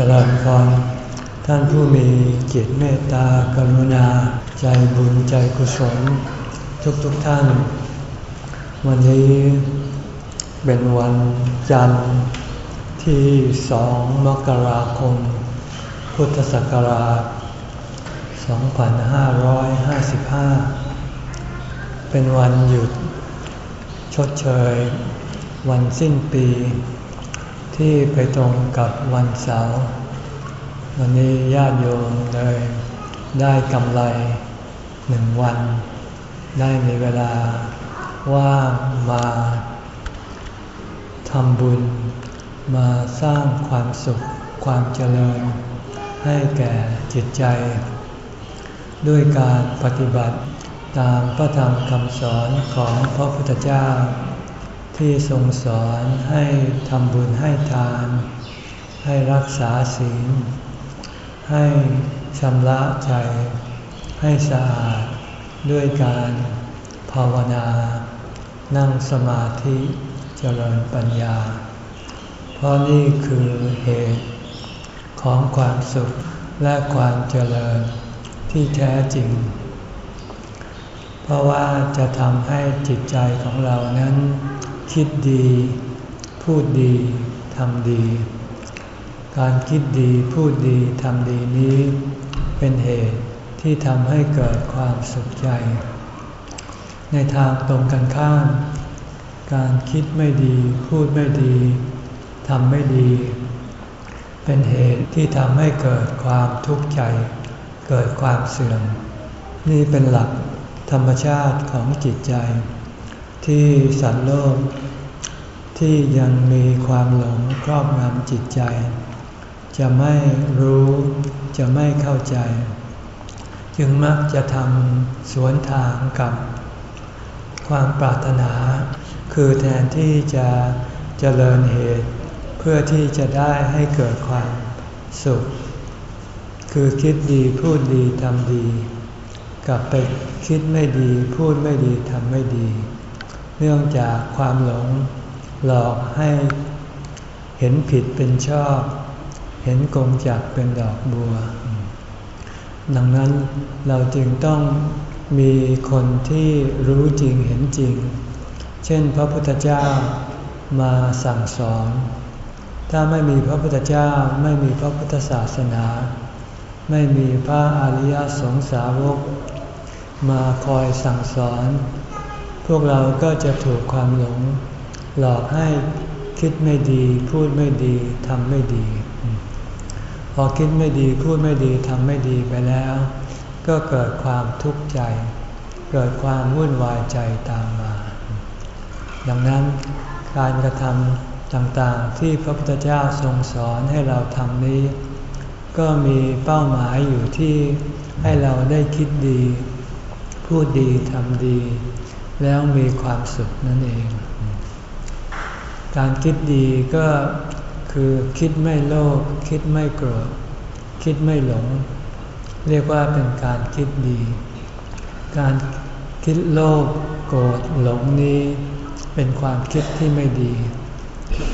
จริญพรท่านผู้มีจิตเมตตากรุณา ใจบุญใจกุศล ทุกทุกท่าน วันนี้เป็นวันจันทร์ที่สองมกราคม พุทธศักราช 2555 เป็นวันหยุดชดเชย วันสิ้นปี ที่ไปตรงกับวันเสาร์วันนี้ญาติโยมเลยได้กำไรหนึ่งวัน ได้มีเวลาว่างมาทำบุญ มาสร้างความสุขความเจริญ ให้แก่จิตใจ ด้วยการปฏิบัติตามพระธรรมคำสอนของพระพุทธเจ้า ที่ทรงสอนให้ทำบุญให้ทาน ให้รักษาศีลให้ชำระใจ ให้สะอาดด้วยการภาวนา นั่งสมาธิเจริญปัญญา เพราะนี่คือเหตุของความสุขและความเจริญที่แท้จริง เพราะว่าจะทำให้จิตใจของเรานั้น คิดดี พูดดี ทำดี การคิดดีพูดดี ทำดีนี้ เป็นเหตุที่ทำให้เกิดความสุขใจ ในทางตรงกันข้าม การคิดไม่ดี พูดไม่ดี ทำไม่ดี เป็นเหตุที่ทำให้เกิดความทุกข์ใจ เกิดความเสื่อม นี่เป็นหลักธรรมชาติของจิตใจ ที่สัตว์โลก ที่ยังมีความหลงครอบงำจิตใจ จะไม่รู้จะไม่เข้าใจ จึงมักจะทำสวนทางกับความปรารถนา คือแทนที่จะเจริญเหตุ เพื่อที่จะได้ให้เกิดความสุข คือคิดดีพูดดีทำดี กลับไปคิดไม่ดีพูดไม่ดีทำไม่ดี เนื่องจากความหลงหลอกให้เห็นผิดเป็นชอบ เห็นกงจักเป็นดอกบัว ดังนั้นเราจึงต้องมีคนที่รู้จริงเห็นจริง เช่นพระพุทธเจ้ามาสั่งสอน ถ้าไม่มีพระพุทธเจ้าไม่มีพระพุทธศาสนา ไม่มีพระอริยสงสาวก มาคอยสั่งสอน พวกเราก็จะถูกความหลง หลอกให้คิดไม่ดี พูดไม่ดีทำไม่ดี พอคิดไม่ดีพูดไม่ดีทำไม่ดีไปแล้ว ก็เกิดความทุกข์ใจ เกิดความวุ่นวายใจตามมา ดังนั้นการกระทำต่างๆที่พระพุทธเจ้าทรงสอนให้เราทำนี้ ก็มีเป้าหมายอยู่ที่ให้เราได้คิดดี พูดดีทำดี แล้วมีความสุขนั่นเอง การคิดดีก็คือคิดไม่โลภคิดไม่โกรธคิดไม่หลง เรียกว่าเป็นการคิดดี การคิดโลภโกรธหลงนี้เป็นความคิดที่ไม่ดี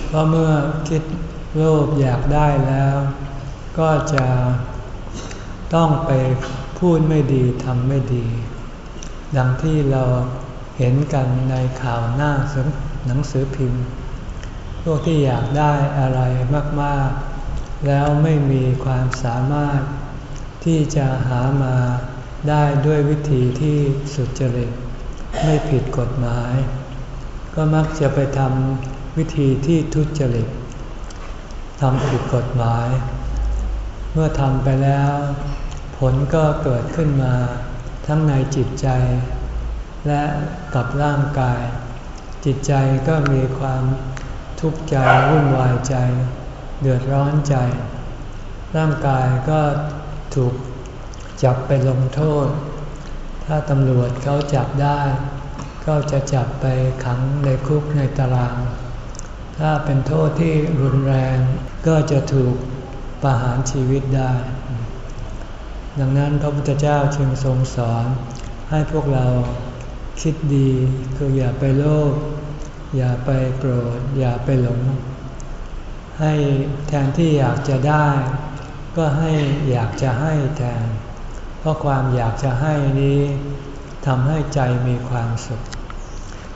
เพราะเมื่อคิดโลภอยากได้แล้ว ก็จะต้องไปพูดไม่ดีทำไม่ดี ดังที่เรา เห็นกันในข่าวหน้าหนังสือพิมพ์ พวกที่อยากได้อะไรมากๆ แล้วไม่มีความสามารถที่จะหามาได้ด้วยวิธีที่สุจริตไม่ผิดกฎหมาย ก็มักจะไปทำวิธีที่ทุจริตทำผิดกฎหมาย เมื่อทำไปแล้ว ผลก็เกิดขึ้นมาทั้งในจิตใจ และกับร่างกาย จิตใจก็มีความทุกข์ใจวุ่นวายใจ เดือดร้อนใจ ร่างกายก็ถูกจับไปลงโทษ ถ้าตำรวจเขาจับได้ ก็จะจับไปขังในคุกในตาราง ถ้าเป็นโทษที่รุนแรงก็จะถูกประหารชีวิตได้ ดังนั้นพระพุทธเจ้าจึงทรงสอนให้พวกเรา คิดดีคืออย่าไปโลภอย่าไปโกรธอย่าไปหลง ให้แทนที่อยากจะได้ ก็ให้อยากจะให้แทน เพราะความอยากจะให้นี้ทำให้ใจมีความสุข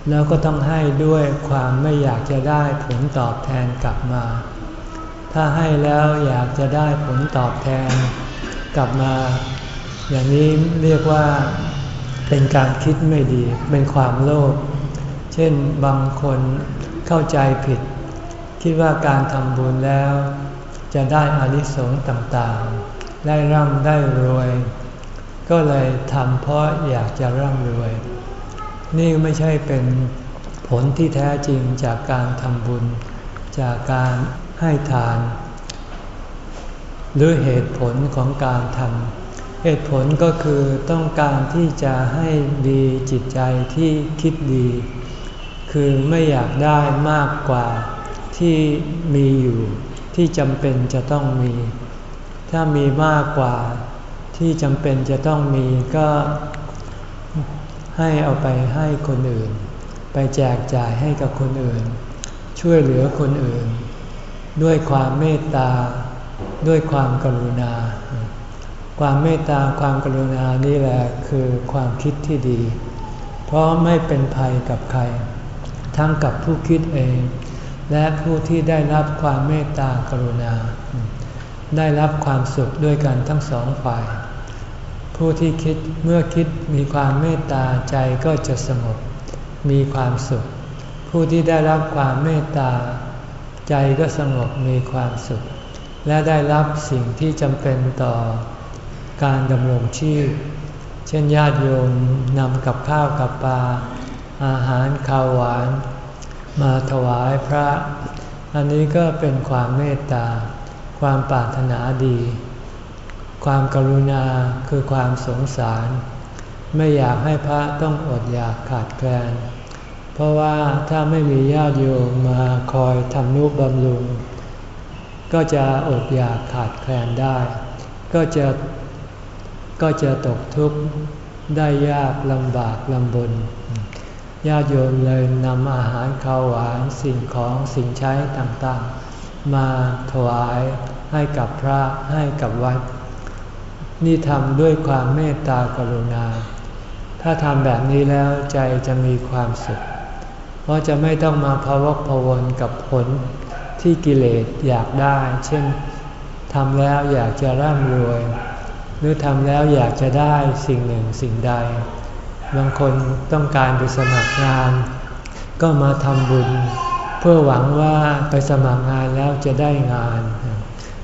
แล้วก็ต้องให้ด้วยความไม่อยากจะได้ผลตอบแทนกลับมา ถ้าให้แล้วอยากจะได้ผลตอบแทนกลับมา อย่างนี้เรียกว่า เป็นการคิดไม่ดี เป็นความโลภ เช่นบางคนเข้าใจผิด คิดว่าการทำบุญแล้ว จะได้อานิสงส์ต่างๆ ได้ร่ำได้รวย ก็เลยทำเพราะอยากจะร่ำรวย นี่ไม่ใช่เป็นผลที่แท้จริงจากการทำบุญ จากการให้ทาน หรือเหตุผลของการทำ เหตุผลก็คือต้องการที่จะให้ดีจิตใจที่คิดดี คือไม่อยากได้มากกว่าที่มีอยู่ที่จำเป็นจะต้องมี ถ้ามีมากกว่าที่จำเป็นจะต้องมีก็ให้เอาไปให้คนอื่น ไปแจกจ่ายให้กับคนอื่น ช่วยเหลือคนอื่น ด้วยความเมตตา ด้วยความกรุณา ความเมตตาความกรุณานี่แหละคือความคิดที่ดี เพราะไม่เป็นภัยกับใคร ทั้งกับผู้คิดเอง และผู้ที่ได้รับความเมตตากรุณา ได้รับความสุขด้วยกันทั้งสองฝ่าย ผู้ที่คิดเมื่อคิดมีความเมตตาใจก็จะสงบมีความสุข ผู้ที่ได้รับความเมตตา ใจก็สงบมีความสุข และได้รับสิ่งที่จำเป็นต่อ การดำรงชีพ เช่นญาติโยมนำกับข้าวกับปลาอาหารข้าวหวาน มาถวายพระ อันนี้ก็เป็นความเมตตา ความปรารถนาดี ความกรุณาคือความสงสาร ไม่อยากให้พระต้องอดอยากขาดแคลน เพราะว่าถ้าไม่มีญาติโยมมาคอยทำนุบำรุง ก็จะอดอยากขาดแคลนได้ ก็จะ ก็จะตกทุกข์ได้ยากลำบากลำบนญาติโยมเลยนำอาหารข้าวหวานสิ่งของสิ่งใช้ต่างๆ มาถวายให้กับพระให้กับวัด นี่ทำด้วยความเมตตากรุณา ถ้าทำแบบนี้แล้วใจจะมีความสุข เพราะจะไม่ต้องมาพะวกพวนกับผลที่กิเลสอยากได้ เช่นทำแล้วอยากจะร่ำรวย หรือทำแล้วอยากจะได้สิ่งหนึ่งสิ่งใด บางคนต้องการไปสมัครงาน ก็มาทำบุญ เพื่อหวังว่าไปสมัครงานแล้วจะได้งาน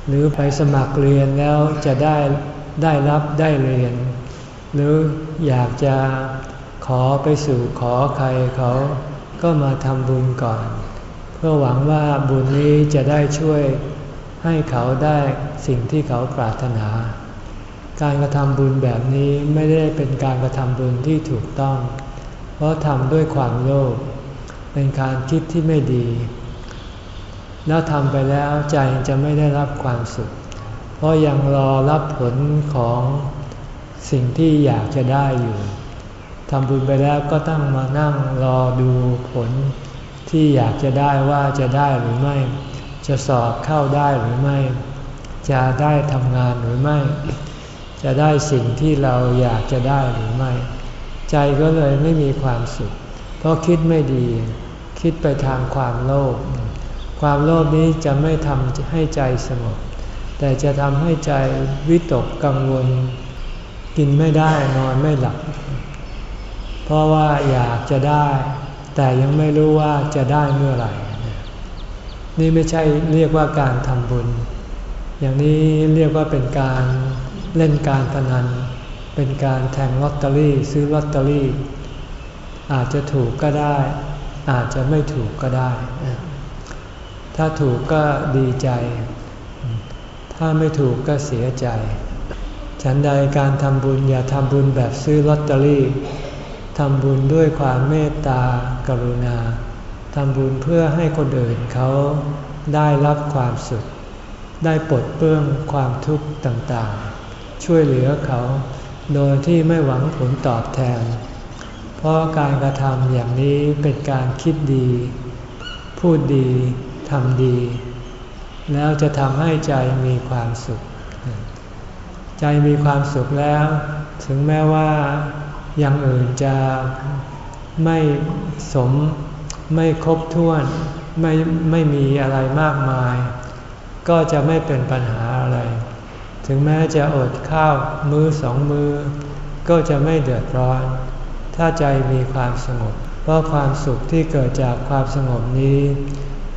หรือไปสมัครเรียนแล้วจะได้ได้รับได้เรียน หรืออยากจะขอไปสู่ขอใครเขาก็มาทำบุญก่อน เพื่อหวังว่าบุญนี้จะได้ช่วยให้เขาได้สิ่งที่เขาปรารถนา การกระทำบุญแบบนี้ไม่ได้เป็นการกระทำบุญที่ถูกต้อง เพราะทำด้วยความโลภ เป็นการคิดที่ไม่ดี แล้วทำไปแล้วใจจะไม่ได้รับความสุข เพราะยังรอรับผลของสิ่งที่อยากจะได้อยู่ ทำบุญไปแล้วก็ต้องมานั่งรอดูผลที่อยากจะได้ว่าจะได้หรือไม่ จะสอบเข้าได้หรือไม่ จะได้ทำงานหรือไม่ จะได้สิ่งที่เราอยากจะได้หรือไม่ ใจก็เลยไม่มีความสุข เพราะคิดไม่ดี คิดไปทางความโลภความโลภนี้จะไม่ทำให้ใจสงบแต่จะทำให้ใจวิตกกังวล กินไม่ได้นอนไม่หลับ เพราะว่าอยากจะได้ แต่ยังไม่รู้ว่าจะได้เมื่อไหร่ นี่ไม่ใช่เรียกว่าการทำบุญ อย่างนี้เรียกว่าเป็นการ เล่นการพนัน เป็นการแทงลอตเตอรี่ซื้อลอตเตอรี่ อาจจะถูกก็ได้ อาจจะไม่ถูกก็ได้ ถ้าถูกก็ดีใจ ถ้าไม่ถูกก็เสียใจ ฉันใดการทำบุญอย่าทำบุญแบบซื้อลอตเตอรี่ทำบุญด้วยความเมตตากรุณาทำบุญเพื่อให้คนอื่นเขาได้รับความสุข ได้ปลดเปลื้องความทุกข์ต่างๆ ช่วยเหลือเขา โดยที่ไม่หวังผลตอบแทน เพราะการกระทำอย่างนี้เป็นการคิดดี พูดดีทำดี แล้วจะทำให้ใจมีความสุข ใจมีความสุขแล้ว ถึงแม้ว่าอย่างอื่นจะไม่สมไม่ครบถ้วนไม่ไม่มีอะไรมากมาย ก็จะไม่เป็นปัญหา ถึงแม้จะอดข้าวมือสองมือ ก็จะไม่เดือดร้อน ถ้าใจมีความสงบ เพราะความสุขที่เกิดจากความสงบนี้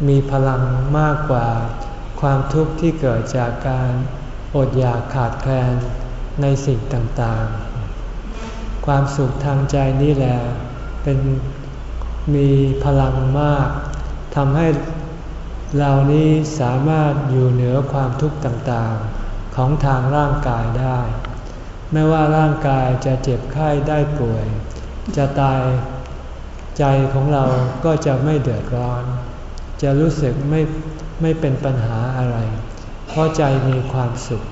มีพลังมากกว่า ความทุกข์ที่เกิดจากการอดอยากขาดแคลนในสิ่งต่างๆ ความสุขทางใจนี่แหละเป็นมีพลังมากทำให้เรานี้สามารถอยู่เหนือความทุกข์ต่างๆ ของทางร่างกายได้ ไม่ว่าร่างกายจะเจ็บไข้ได้ป่วย จะตายใจของเราก็จะไม่เดือดร้อน จะรู้สึกไม่ไม่เป็นปัญหาอะไร เพราะใจมีความสุข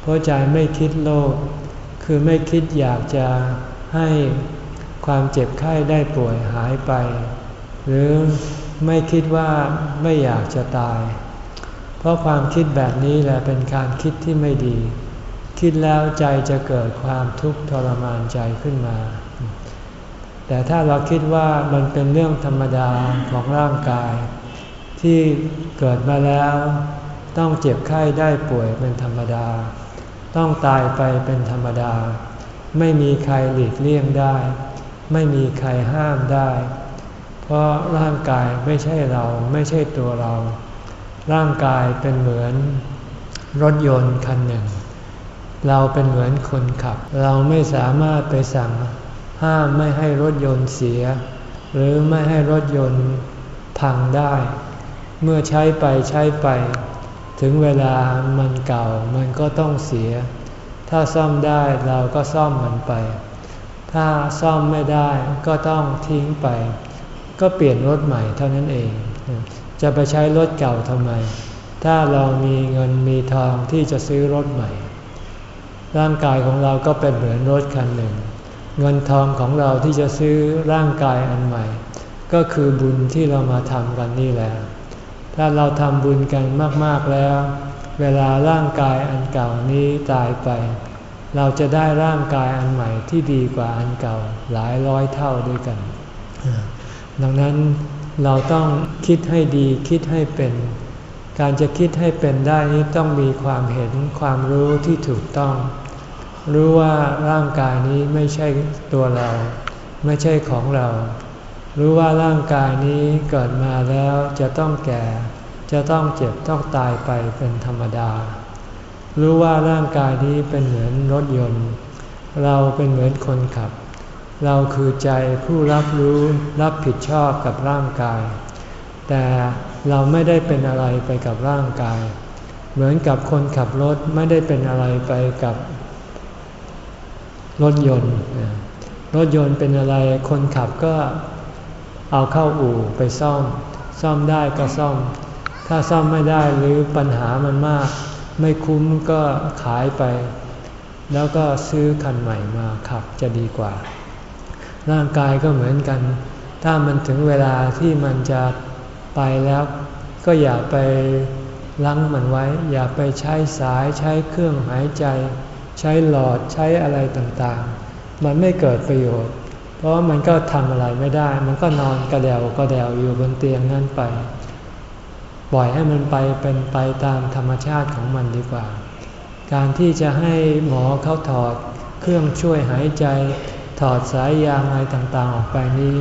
เพราะใจไม่คิดโลภคือไม่คิดอยากจะให้ความเจ็บไข้ได้ป่วยหายไป หรือไม่คิดว่าไม่อยากจะตาย เพราะความคิดแบบนี้แหละเป็นการคิดที่ไม่ดี คิดแล้วใจจะเกิดความทุกข์ทรมานใจขึ้นมา แต่ถ้าเราคิดว่ามันเป็นเรื่องธรรมดาของร่างกาย ที่เกิดมาแล้ว ต้องเจ็บไข้ได้ป่วยเป็นธรรมดา ต้องตายไปเป็นธรรมดา ไม่มีใครหลีกเลี่ยงได้ ไม่มีใครห้ามได้ เพราะร่างกายไม่ใช่เราไม่ใช่ตัวเรา ร่างกายเป็นเหมือนรถยนต์คันหนึ่ง เราเป็นเหมือนคนขับ เราไม่สามารถไปสั่งห้ามไม่ให้รถยนต์เสีย หรือไม่ให้รถยนต์พังได้ เมื่อใช้ไปใช้ไป ถึงเวลามันเก่ามันก็ต้องเสีย ถ้าซ่อมได้เราก็ซ่อมมันไป ถ้าซ่อมไม่ได้ก็ต้องทิ้งไป ก็เปลี่ยนรถใหม่เท่านั้นเอง จะไปใช้รถเก่าทำไม ถ้าเรามีเงินมีทองที่จะซื้อรถใหม่ ร่างกายของเราก็เป็นเหมือนรถคันหนึ่ง เงินทองของเราที่จะซื้อร่างกายอันใหม่ ก็คือบุญที่เรามาทำกันนี่แหละ ถ้าเราทำบุญกันมากๆแล้ว เวลาร่างกายอันเก่านี้ตายไป เราจะได้ร่างกายอันใหม่ที่ดีกว่าอันเก่าหลายร้อยเท่าด้วยกันดังนั้น เราต้องคิดให้ดีคิดให้เป็น การจะคิดให้เป็นได้นี้ต้องมีความเห็นความรู้ที่ถูกต้อง รู้ว่าร่างกายนี้ไม่ใช่ตัวเรา ไม่ใช่ของเรา รู้ว่าร่างกายนี้เกิดมาแล้วจะต้องแก่ จะต้องเจ็บต้องตายไปเป็นธรรมดา รู้ว่าร่างกายนี้เป็นเหมือนรถยนต์ เราเป็นเหมือนคนขับ เราคือใจผู้รับรู้รับผิดชอบกับร่างกาย แต่เราไม่ได้เป็นอะไรไปกับร่างกาย เหมือนกับคนขับรถไม่ได้เป็นอะไรไปกับรถยนต์ รถยนต์เป็นอะไรคนขับก็เอาเข้าอู่ไปซ่อม ซ่อมได้ก็ซ่อม ถ้าซ่อมไม่ได้หรือปัญหามันมาก ไม่คุ้มก็ขายไป แล้วก็ซื้อคันใหม่มาขับจะดีกว่า ร่างกายก็เหมือนกัน ถ้ามันถึงเวลาที่มันจะไปแล้ว ก็อย่าไปลังมันไว้ อย่าไปใช้สายใช้เครื่องหายใจ ใช้หลอดใช้อะไรต่างๆ มันไม่เกิดประโยชน์ เพราะมันก็ทำอะไรไม่ได้ มันก็นอนกระเดวกระเดวอยู่บนเตียงนั่นไป ปล่อยให้มันไปเป็นไปตามธรรมชาติของมันดีกว่า การที่จะให้หมอเขาถอดเครื่องช่วยหายใจ ถอดสายยางอะไรต่างๆออกไปนี้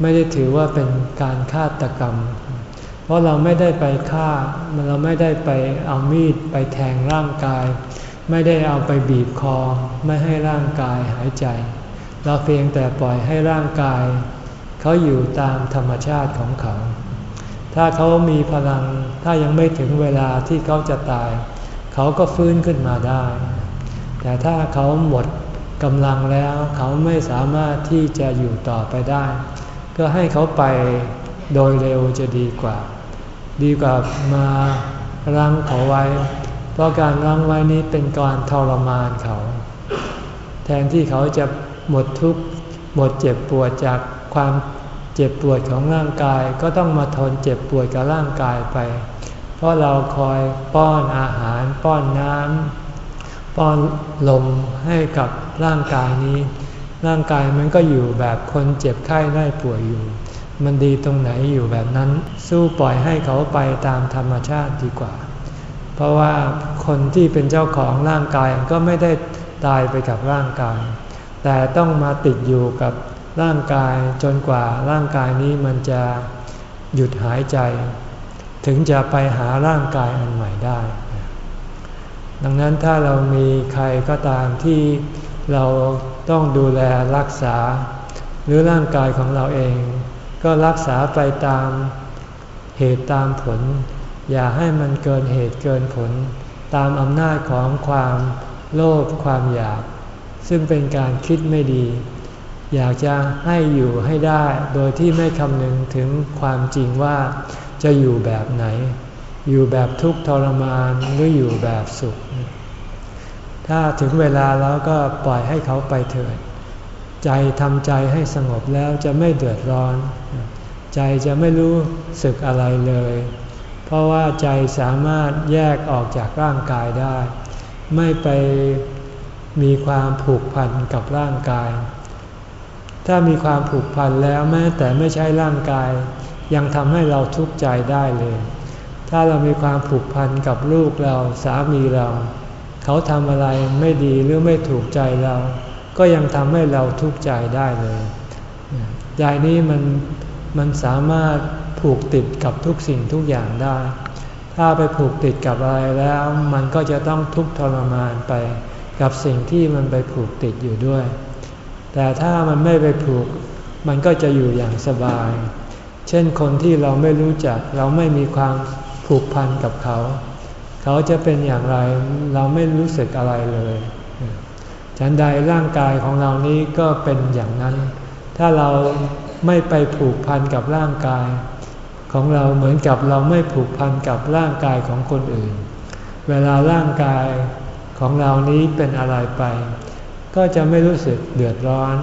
ไม่ได้ถือว่าเป็นการฆาตกรรม เพราะเราไม่ได้ไปฆ่าเราไม่ได้ไปเอามีดไปแทงร่างกาย ไม่ได้เอาไปบีบคอ ไม่ให้ร่างกายหายใจ เราเพียงแต่ปล่อยให้ร่างกาย เขาอยู่ตามธรรมชาติของเขา ถ้าเขามีพลังถ้ายังไม่ถึงเวลาที่เขาจะตาย เขาก็ฟื้นขึ้นมาได้ แต่ถ้าเขาหมด กำลังแล้วเขาไม่สามารถที่จะอยู่ต่อไปได้ ก็ให้เขาไปโดยเร็วจะดีกว่า ดีกว่ามารั้งเขาไว้ เพราะการรั้งไว้นี้เป็นการทรมานเขา แทนที่เขาจะหมดทุกข์หมดเจ็บปวดจากความเจ็บปวดของร่างกายก็ต้องมาทนเจ็บปวดกับร่างกายไป เพราะเราคอยป้อนอาหารป้อนน้ำ ป้อนลมให้กับร่างกายนี้ ร่างกายมันก็อยู่แบบคนเจ็บไข้ได้ป่วยอยู่ มันดีตรงไหนอยู่แบบนั้น สู้ปล่อยให้เขาไปตามธรรมชาติดีกว่า เพราะว่าคนที่เป็นเจ้าของร่างกายก็ไม่ได้ตายไปกับร่างกาย แต่ต้องมาติดอยู่กับร่างกายจนกว่าร่างกายนี้มันจะหยุดหายใจ ถึงจะไปหาร่างกายอันใหม่ได้ ดังนั้นถ้าเรามีใครก็ตามที่เราต้องดูแลรักษา หรือร่างกายของเราเอง ก็รักษาไปตามเหตุตามผล อย่าให้มันเกินเหตุเกินผล ตามอำนาจของความโลภความอยาก ซึ่งเป็นการคิดไม่ดี อยากจะให้อยู่ให้ได้โดยที่ไม่คำนึงถึงความจริงว่าจะอยู่แบบไหน อยู่แบบทุกข์ทรมานหรืออยู่แบบสุข ถ้าถึงเวลาแล้วก็ปล่อยให้เขาไปเถิด ใจทำใจให้สงบแล้วจะไม่เดือดร้อน ใจจะไม่รู้สึกอะไรเลย เพราะว่าใจสามารถแยกออกจากร่างกายได้ ไม่ไปมีความผูกพันกับร่างกาย ถ้ามีความผูกพันแล้วแม้แต่ไม่ใช่ร่างกาย ยังทำให้เราทุกข์ใจได้เลย ถ้าเรามีความผูกพันกับลูกเราสามีเรา เขาทำอะไรไม่ดีหรือไม่ถูกใจเรา ก็ยังทำให้เราทุกข์ใจได้เลยใจนี้มันมันสามารถผูกติดกับทุกสิ่งทุกอย่างได้ ถ้าไปผูกติดกับอะไรแล้ว มันก็จะต้องทุกข์ทรมานไป กับสิ่งที่มันไปผูกติดอยู่ด้วย แต่ถ้ามันไม่ไปผูก มันก็จะอยู่อย่างสบาย เช่นคนที่เราไม่รู้จักเราไม่มีความ ผูกพันกับเขา เขาจะเป็นอย่างไรเราไม่รู้สึกอะไรเลยฉันใดร่างกายของเรานี้ก็เป็นอย่างนั้น ถ้าเราไม่ไปผูกพันกับร่างกาย ของเราเหมือนกับเราไม่ผูกพันกับร่างกายของคนอื่น เวลาร่างกายของเรานี้เป็นอะไรไป ก็จะไม่รู้สึกเดือดร้อน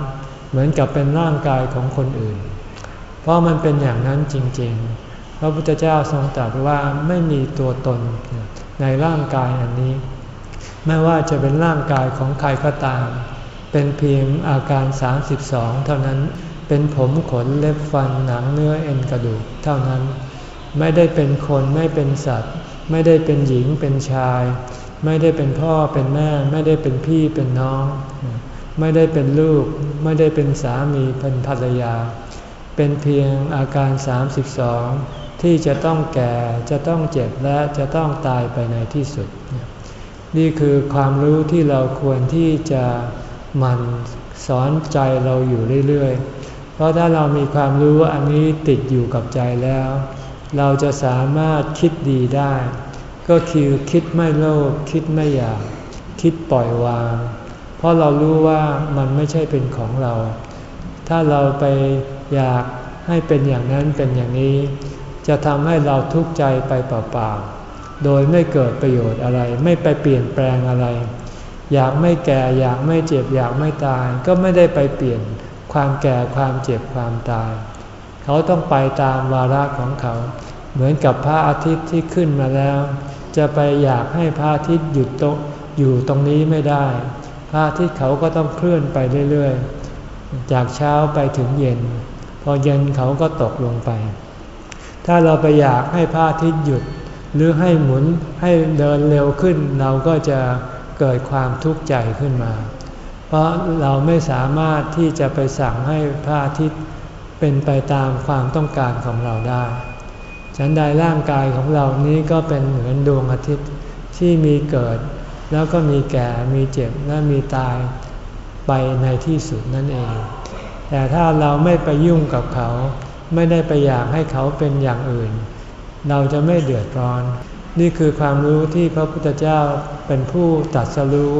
เหมือนกับเป็นร่างกายของคนอื่น เพราะมันเป็นอย่างนั้นจริง ๆ ระพุทธเจ้าทรงตรัสว่าไม่มีตัวตนในร่างกายอันนี้ ไม่ว่าจะเป็นร่างกายของใครก็ตาม เป็นเพียงอาการ 32 เท่านั้น เป็นผมขนเล็บฟันหนังเนื้อเอ็นกระดูกเท่านั้น ไม่ได้เป็นคนไม่เป็นสัตว์ ไม่ได้เป็นหญิงเป็นชาย ไม่ได้เป็นพ่อเป็นแม่ ไม่ได้เป็นพี่เป็นน้อง ไม่ได้เป็นลูก ไม่ได้เป็นสามีเป็นภรรยา เป็นเพียงอาการ 32 ที่จะต้องแก่จะต้องเจ็บและจะต้องตายไปในที่สุด นี่คือความรู้ที่เราควรที่จะมันสอนใจเราอยู่เรื่อยๆ เพราะถ้าเรามีความรู้อันนี้ติดอยู่กับใจแล้ว เราจะสามารถคิดดีได้ ก็คือคิดไม่โลภคิดไม่อยาก คิดปล่อยวาง เพราะเรารู้ว่ามันไม่ใช่เป็นของเรา ถ้าเราไปอยากให้เป็นอย่างนั้นเป็นอย่างนี้ จะทำให้เราทุกข์ใจไปเปล่าๆ โดยไม่เกิดประโยชน์อะไร ไม่ไปเปลี่ยนแปลงอะไร อยากไม่แก่อยากไม่เจ็บอยากไม่ตาย ก็ไม่ได้ไปเปลี่ยนความแก่ความเจ็บความตาย เขาต้องไปตามวาระของเขา เหมือนกับพระอาทิตย์ที่ขึ้นมาแล้ว จะไปอยากให้พระอาทิตย์หยุดตกอยู่ตรงนี้ไม่ได้ พระอาทิตย์เขาก็ต้องเคลื่อนไปเรื่อยๆ จากเช้าไปถึงเย็น พอเย็นเขาก็ตกลงไป ถ้าเราไปอยากให้พระอาทิตย์หยุด หรือให้หมุนให้เดินเร็วขึ้น เราก็จะเกิดความทุกข์ใจขึ้นมา เพราะเราไม่สามารถที่จะไปสั่งให้พระอาทิตย์เป็นไปตามความต้องการของเราได้ ฉันใดร่างกายของเรานี้ก็เป็นเหมือนดวงอาทิตย์ที่มีเกิด แล้วก็มีแก่ มีเจ็บ และมีตายไปในที่สุดนั่นเอง แต่ถ้าเราไม่ไปยุ่งกับเขา ไม่ได้ไปอยากให้เขาเป็นอย่างอื่น เราจะไม่เดือดร้อน นี่คือความรู้ที่พระพุทธเจ้าเป็นผู้ตรัสรู้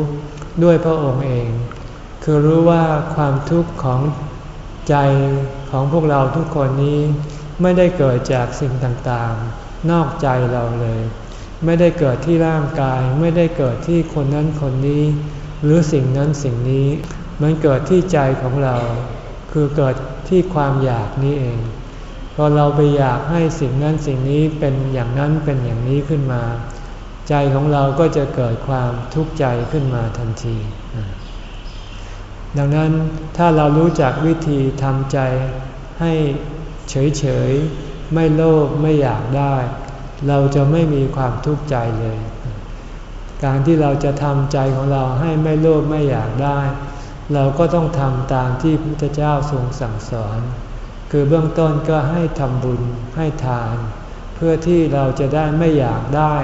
ด้วยพระองค์เอง คือรู้ว่าความทุกข์ของใจของพวกเราทุกคนนี้ ไม่ได้เกิดจากสิ่งต่างๆ นอกใจเราเลย ไม่ได้เกิดที่ร่างกายไม่ได้เกิดที่คนนั้นคนนี้ หรือสิ่งนั้นสิ่งนี้ มันเกิดที่ใจของเรา คือเกิดที่ความอยากนี้เอง พอเราไปอยากให้สิ่งนั้นสิ่งนี้เป็นอย่างนั้นเป็นอย่างนี้ขึ้นมา ใจของเราก็จะเกิดความทุกข์ใจขึ้นมาทันที ดังนั้นถ้าเรารู้จักวิธีทำใจให้เฉยๆ ไม่โลภไม่อยากได้ เราจะไม่มีความทุกข์ใจเลย การที่เราจะทำใจของเราให้ไม่โลภไม่อยากได้ เราก็ต้องทำตามที่พระพุทธเจ้าทรงสั่งสอน คือเบื้องต้นก็ให้ทำบุญให้ทาน เพื่อที่เราจะได้ไม่อยากได้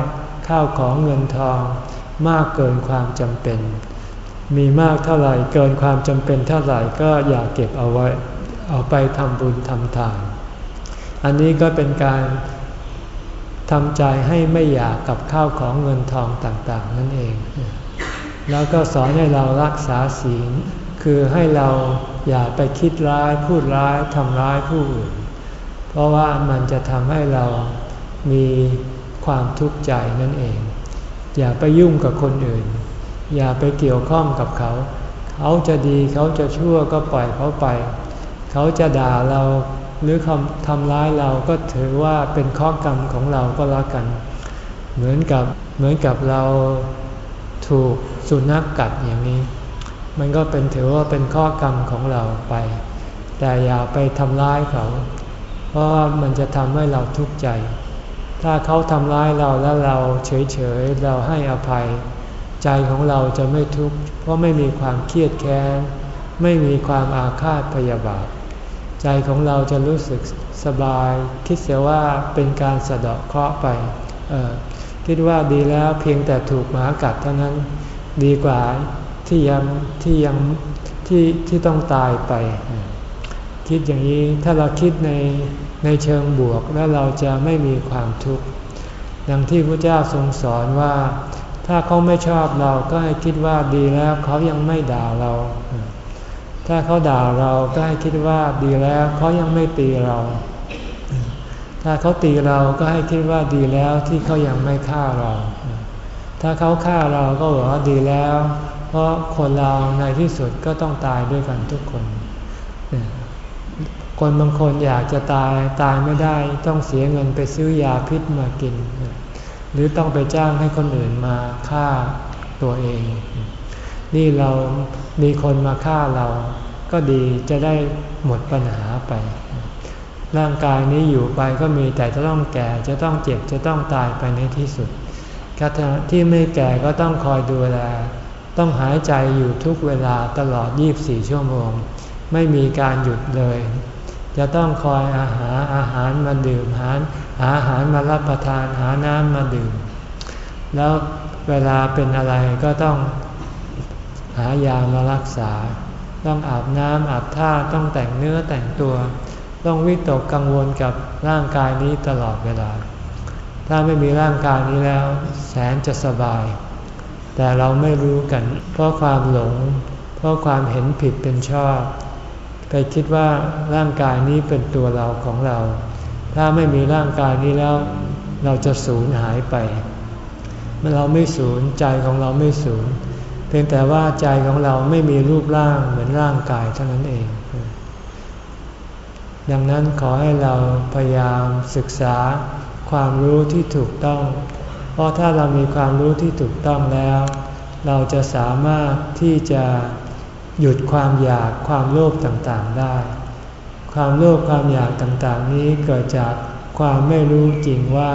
ข้าวของเงินทองมากเกินความจำเป็น มีมากเท่าไหร่เกินความจำเป็นเท่าไหร่ก็อย่าเก็บเอาไว้ เอาไปทำบุญทำทาน อันนี้ก็เป็นการทำใจให้ไม่อยากกับข้าวของเงินทองต่างๆ นั่นเอง แล้วก็สอนให้เรารักษาศีล คือให้เรา อย่าไปคิดร้ายพูดร้ายทำร้ายผู้อื่น เพราะว่ามันจะทำให้เรามีความทุกข์ใจนั่นเอง อย่าไปยุ่งกับคนอื่น อย่าไปเกี่ยวข้องกับเขา เขาจะดีเขาจะชั่วก็ปล่อยเขาไป เขาจะด่าเราหรือคำทำร้ายเราก็ถือว่าเป็นข้อกรรมของเราก็แล้วกัน เหมือนกับเหมือนกับเราถูกสุนัขกกัดอย่างนี้ มันก็เป็นถือว่าเป็นข้อกรรมของเราไป แต่อย่าไปทำร้ายเขา เพราะว่ามันจะทำให้เราทุกข์ใจ ถ้าเขาทำร้ายเราแล้วเราเฉยๆเราให้อภัย ใจของเราจะไม่ทุกข์เพราะไม่มีความเครียดแค้นไม่มีความอาฆาตพยาบาท ใจของเราจะรู้สึกสบาย คิดเสียว่าเป็นการสะเดาะเคราะห์ไปคิดว่าดีแล้วเพียงแต่ถูกหมากัดเท่านั้น ดีกว่า ที่ยังที่ยังที่ที่ต้องตายไป คิดอย่างนี้ถ้าเราคิดในในเชิงบวกแล้วเราจะไม่มีความทุกข์ดังที่พระเจ้าทรงสอนว่า ถ้าเขาไม่ชอบเราก็ให้คิดว่าดีแล้วเขายังไม่ด่าเรา ถ้าเขาด่าเราก็ให้คิดว่าดีแล้วเขายังไม่ตีเรา ถ้าเขาตีเราก็ให้คิดว่าดีแล้วที่เขายังไม่ฆ่าเรา ถ้าเขาฆ่าเราก็บอกว่าดีแล้ว เพราะคนเราในที่สุดก็ต้องตายด้วยกันทุกคน คนบางคนอยากจะตายตายไม่ได้ต้องเสียเงินไปซื้อยาพิษมากิน หรือต้องไปจ้างให้คนอื่นมาฆ่าตัวเอง นี่เรามีคนมาฆ่าเราก็ดีจะได้หมดปัญหาไป ร่างกายนี้อยู่ไปก็มีแต่จะต้องแก่จะต้องเจ็บจะต้องตายไปในที่สุดที่ไม่แก่ก็ต้องคอยดูแล ต้องหายใจอยู่ทุกเวลาตลอด 24 ชั่วโมง ไม่มีการหยุดเลย จะต้องคอยอาหารอาหารมาดื่มหาหาอาหารมารับประทานหาน้ำมาดื่ม แล้วเวลาเป็นอะไรก็ต้องหายามารักษา ต้องอาบน้ำอาบท่าต้องแต่งเนื้อแต่งตัว ต้องวิตกกังวลกับร่างกายนี้ตลอดเวลา ถ้าไม่มีร่างกายนี้แล้ว แสนจะสบาย แต่เราไม่รู้กัน เพราะความหลง เพราะความเห็นผิดเป็นชอบ ไปคิดว่าร่างกายนี้เป็นตัวเราของเรา ถ้าไม่มีร่างกายนี้แล้ว เราจะสูญหายไปเมื่อเราไม่สูญใจของเราไม่สูญเพียงแต่ว่าใจของเราไม่มีรูปร่างเหมือนร่างกายเท่านั้นเอง ดังนั้นขอให้เราพยายามศึกษาความรู้ที่ถูกต้อง ราะถ้าเรามีความรู้ที่ถูกต้องแล้ว เราจะสามารถที่จะหยุดความอยากความโลภต่างๆได้ ความโลภความอยากต่างๆ นี้เกิดจากความไม่รู้จริงว่า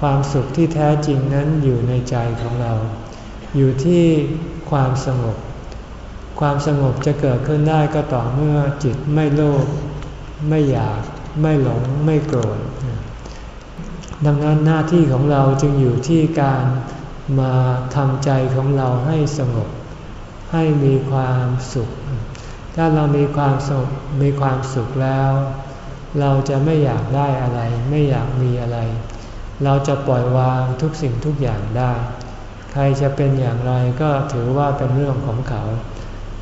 ความสุขที่แท้จริงนั้นอยู่ในใจของเรา อยู่ที่ความสงบ ความสงบจะเกิดขึ้นได้ก็ต่อเมื่อจิตไม่โลภไม่อยาก ไม่หลงไม่โกรธ ดังนั้นหน้าที่ของเราจึงอยู่ที่การมาทำใจของเราให้สงบ ให้มีความสุข ถ้าเรามีความสุขมีความสุขแล้ว เราจะไม่อยากได้อะไร ไม่อยากมีอะไร เราจะปล่อยวางทุกสิ่งทุกอย่างได้ ใครจะเป็นอย่างไรก็ถือว่าเป็นเรื่องของเขา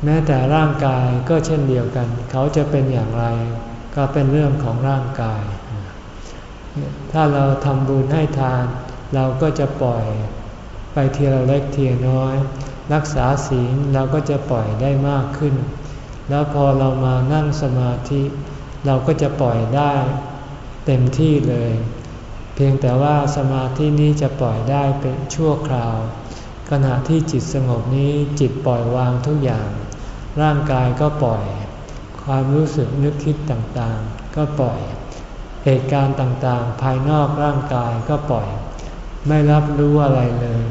แม้แต่ร่างกายก็เช่นเดียวกัน เขาจะเป็นอย่างไร ก็เป็นเรื่องของร่างกาย ถ้าเราทำบุญให้ทาน เราก็จะปล่อยไปทีละเล็กทีละน้อย รักษาศีลเราก็จะปล่อยได้มากขึ้น แล้วพอเรามานั่งสมาธิ เราก็จะปล่อยได้เต็มที่เลย เพียงแต่ว่าสมาธินี้จะปล่อยได้เป็นชั่วคราว ขณะที่จิตสงบนี้จิตปล่อยวางทุกอย่าง ร่างกายก็ปล่อย ความรู้สึกนึกคิดต่างๆ ก็ปล่อย เหตุการณ์ต่างๆ ภายนอกร่างกายก็ปล่อย ไม่รับรู้อะไรเลย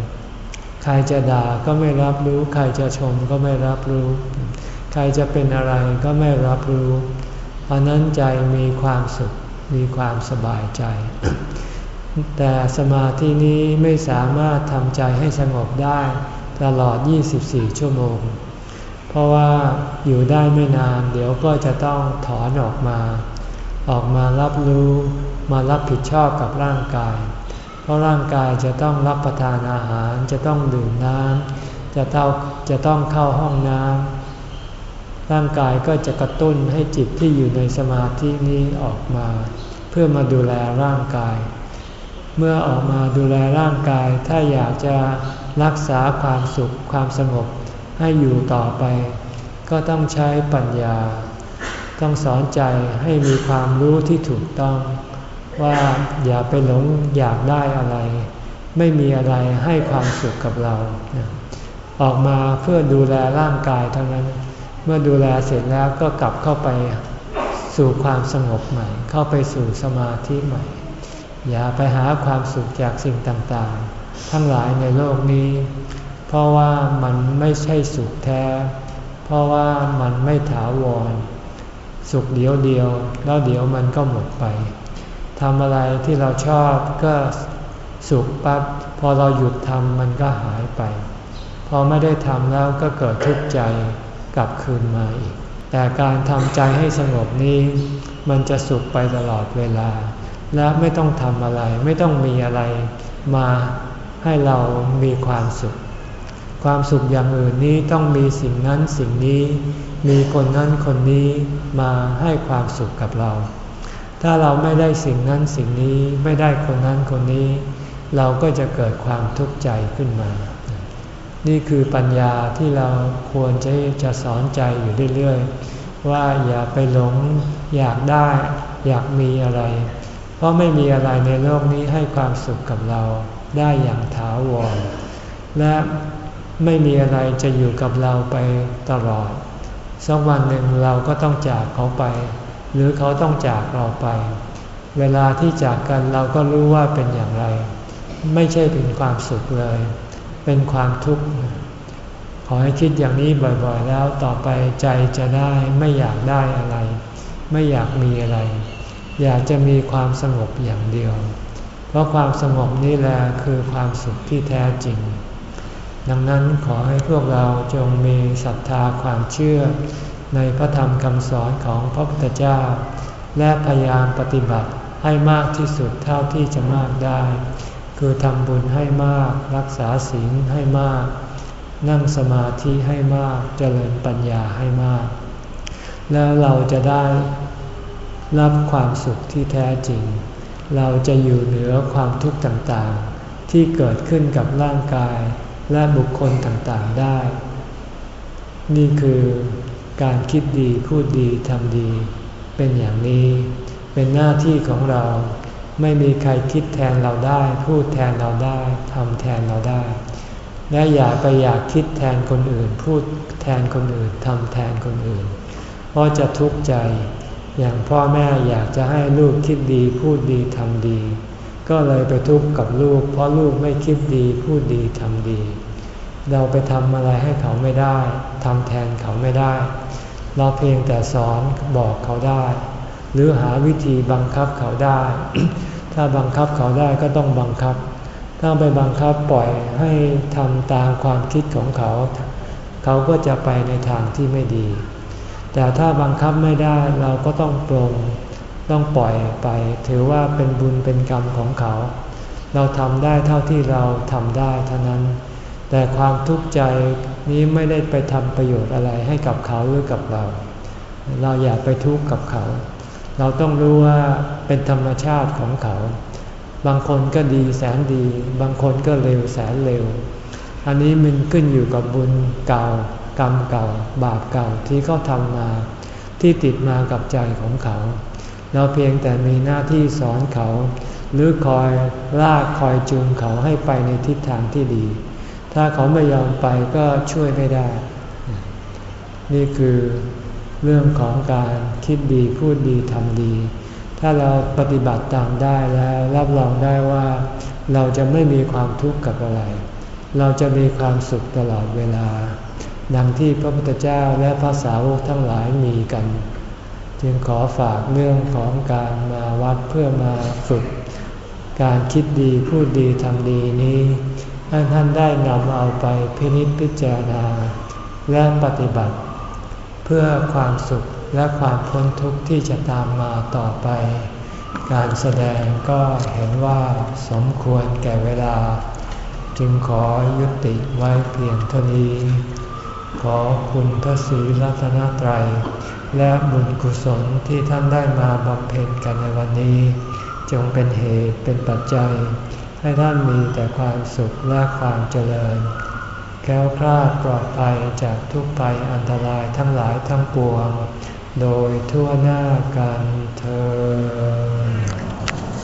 ใครจะด่าก็ไม่รับรู้ ใครจะชมก็ไม่รับรู้ ใครจะเป็นอะไรก็ไม่รับรู้เพราะนั้นใจมีความสุขมีความสบายใจ แต่สมาธินี้ไม่สามารถทำใจให้สงบได้ตลอด 24 ชั่วโมง เพราะว่าอยู่ได้ไม่นานเดี๋ยวก็จะต้องถอนออกมา ออกมารับรู้มารับผิดชอบกับร่างกาย เพราะร่างกายจะต้องรับประทานอาหารจะต้องดื่มน้ำจะต้องจะต้องเข้าห้องน้ำร่างกายก็จะกระตุ้นให้จิตที่อยู่ในสมาธินี้ออกมา เพื่อมาดูแลร่างกาย เมื่อออกมาดูแลร่างกายถ้าอยากจะรักษาความสุขความสงบให้อยู่ต่อไป ก็ต้องใช้ปัญญา ต้องสอนใจให้มีความรู้ที่ถูกต้อง ว่าอย่าไปหลงอยากได้อะไร ไม่มีอะไรให้ความสุขกับเรา ออกมาเพื่อดูแลร่างกายเท่านั้น เมื่อดูแลเสร็จแล้วก็กลับเข้าไปสู่ความสงบใหม่ เข้าไปสู่สมาธิใหม่ อย่าไปหาความสุขจากสิ่งต่างๆ ทั้งหลายในโลกนี้ เพราะว่ามันไม่ใช่สุขแท้ เพราะว่ามันไม่ถาวร สุขเดียวเดียว แล้วเดี๋ยวมันก็หมดไปทำอะไรที่เราชอบก็สุขปั๊บพอเราหยุดทำมันก็หายไป พอไม่ได้ทำแล้วก็เกิดทุกข์ใจกลับคืนมาอีก แต่การทำใจให้สงบนี้มันจะสุขไปตลอดเวลา และไม่ต้องทำอะไรไม่ต้องมีอะไรมาให้เรามีความสุข ความสุขอย่างอื่นนี้ต้องมีสิ่งนั้นสิ่งนี้ มีคนนั้นคนนี้มาให้ความสุขกับเรา ถ้าเราไม่ได้สิ่งนั้นสิ่งนี้ไม่ได้คนนั้นคนนี้ เราก็จะเกิดความทุกข์ใจขึ้นมา นี่คือปัญญาที่เราควรจะจะสอนใจอยู่เรื่อยๆ ว่าอย่าไปหลงอยากได้ อยากมีอะไร เพราะไม่มีอะไรในโลกนี้ให้ความสุขกับเราได้อย่างถาวร และไม่มีอะไรจะอยู่กับเราไปตลอด สักวันหนึ่งเราก็ต้องจากเขาไป หรือเขาต้องจากเราไป เวลาที่จากกันเราก็รู้ว่าเป็นอย่างไร ไม่ใช่เป็นความสุขเลย เป็นความทุกข์ขอให้คิดอย่างนี้บ่อยๆ แล้วต่อไปใจจะได้ไม่อยากได้อะไร ไม่อยากมีอะไร อยากจะมีความสงบอย่างเดียว เพราะความสงบนี่แหละคือความสุขที่แท้จริง ดังนั้นขอให้พวกเราจงมีศรัทธาความเชื่อ ในพระธรรมคำสอนของพระพุทธเจ้า และพยายามปฏิบัติให้มากที่สุดเท่าที่จะมากได้ คือทำบุญให้มาก รักษาศีลให้มาก นั่งสมาธิให้มาก เจริญปัญญาให้มาก แล้วเราจะได้รับความสุขที่แท้จริง เราจะอยู่เหนือความทุกข์ต่างๆ ที่เกิดขึ้นกับร่างกาย และบุคคลต่างๆได้ นี่คือการคิดดีพูดดีทำดี เป็นอย่างนี้ เป็นหน้าที่ของเรา ไม่มีใครคิดแทนเราได้ พูดแทนเราได้ทำแทนเราได้ และอย่าไปอยากคิดแทนคนอื่น พูดแทนคนอื่นทำแทนคนอื่น เพราะจะทุกข์ใจ อย่างพ่อแม่อยากจะให้ลูกคิดดีพูดดีทำดี ก็เลยไปทุกข์กับลูก เพราะลูกไม่คิดดีพูดดีทำดี เราไปทำอะไรให้เขาไม่ได้ทำแทนเขาไม่ได้ เราเพียงแต่สอนบอกเขาได้ หรือหาวิธีบังคับเขาได้ ถ้าบังคับเขาได้ก็ต้องบังคับ ถ้าไปบังคับปล่อยให้ทำตามความคิดของเขา เขาก็จะไปในทางที่ไม่ดี แต่ถ้าบังคับไม่ได้เราก็ต้องปรงต้องปล่อยไป ถือว่าเป็นบุญเป็นกรรมของเขา เราทำได้เท่าที่เราทำได้เท่านั้น แต่ความทุกข์ใจนี้ไม่ได้ไปทำประโยชน์อะไรให้กับเขาหรือกับเรา เราอย่าไปทุกข์กับเขา เราต้องรู้ว่าเป็นธรรมชาติของเขา บางคนก็ดีแสนดี บางคนก็เร็วแสนเร็ว อันนี้มันขึ้นอยู่กับบุญเก่า กรรมเก่า บาปเก่าที่เขาทำมา ที่ติดมากับใจของเขา เราเพียงแต่มีหน้าที่สอนเขา หรือคอยลากคอยจูงเขาให้ไปในทิศทางที่ดี ถ้าเขาไม่ยอมไปก็ช่วยไม่ได้ นี่คือเรื่องของการคิดดีพูดดีทำดี ถ้าเราปฏิบัติตามได้แล้วรับรองได้ว่า เราจะไม่มีความทุกข์กับอะไร เราจะมีความสุขตลอดเวลา ดังที่พระพุทธเจ้าและพระสาวกทั้งหลายมีกัน จึงขอฝากเรื่องของการมาวัดเพื่อมาฝึก การคิดดีพูดดีทำดีนี้ ให้ท่านได้นำเอาไปพินิจพิจารณา และปฏิบัติ เพื่อความสุขและความพ้นทุกข์ที่จะตามมาต่อไป การแสดงก็เห็นว่าสมควรแก่เวลา จึงขอยุติไว้เพียงเท่านี้ ขอคุณพระศรีรัตนตรัย และบุญกุศลที่ท่านได้มาบำเพ็ญกันในวันนี้ จงเป็นเหตุเป็นปัจจัย ให้ท่านมีแต่ความสุขและความเจริญ แก้วคลาดปลอดภัยจากทุกภัยอันตรายทั้งหลายทั้งปวง โดยทั่วหน้ากันเธอ